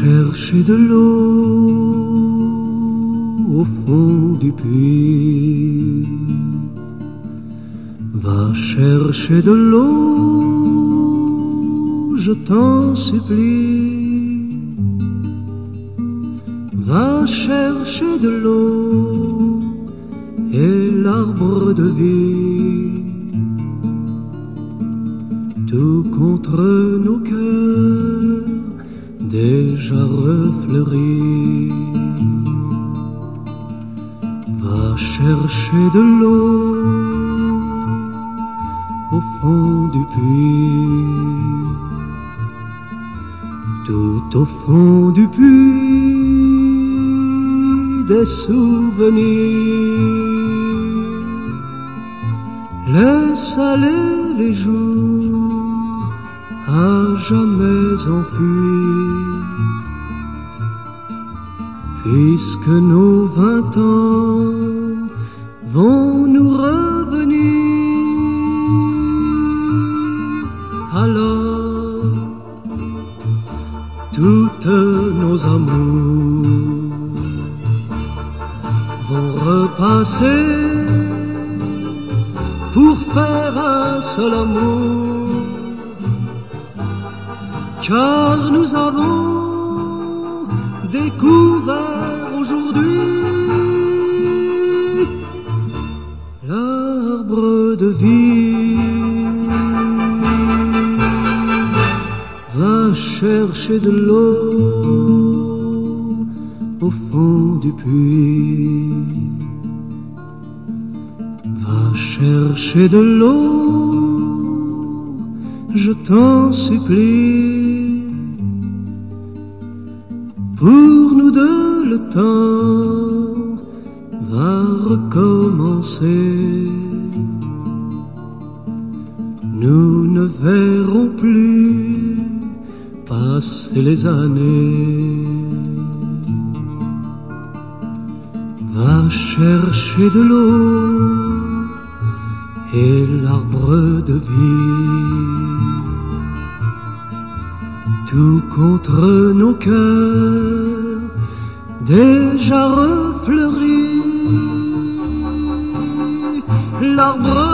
chercher de l'eau au fond du puits. Va chercher de l'eau, je t'en supplie. Va chercher de l'eau et l'arbre de vie. Tout contre déjà refleuris. Va chercher de l'eau au fond du puits. Tout au fond du puits des souvenirs. Laisse aller les jours à jamais enfuis. Puisque nos vingt ans vont nous revenir, alors toutes nos amours vont repasser pour faire un seul amour, car nous avons découvert aujourd'hui l'arbre de vie. Va chercher de l'eau au fond du puits. Va chercher de l'eau, je t'en supplie. Pour nous deux, le temps va recommencer. Nous ne verrons plus passer les années. Va chercher de l'eau et l'arbre de vie. Tout contre nos cœurs déjà refleuris. L'arbre